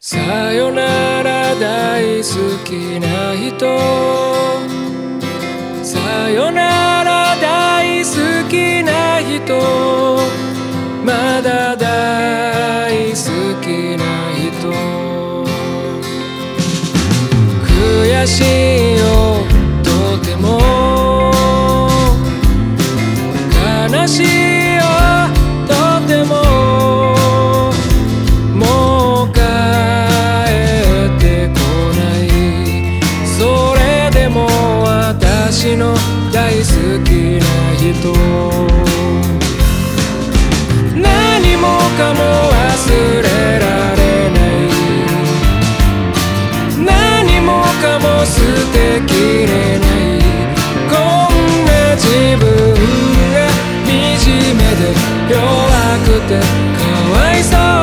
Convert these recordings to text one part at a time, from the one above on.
さよなら大好きな人。さよなら大好きな人。まだ大好きな人。悔しいよ。とても。悲しいくてかわいそう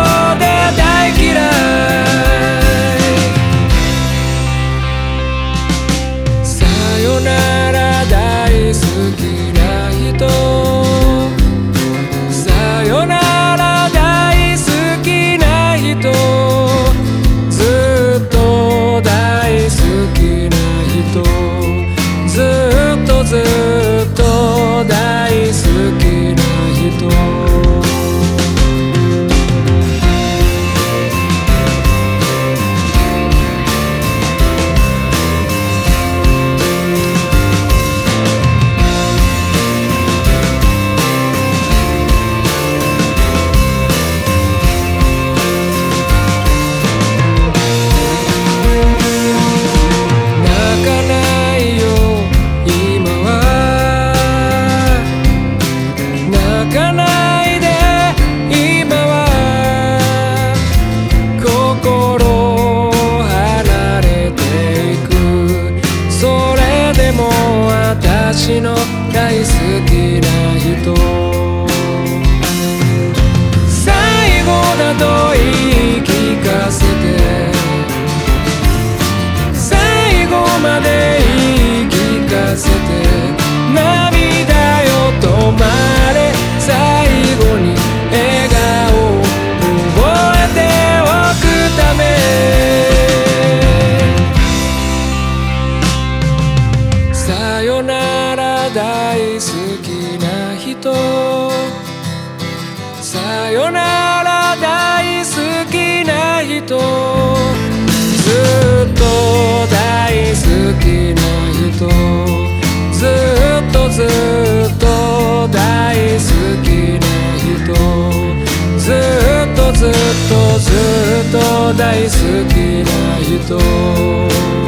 gonna 好きな人。さよなら大好きな人。ずっと大好きな人。ずっとずっと大好きな人。ずっとずっとずっと大好きな人。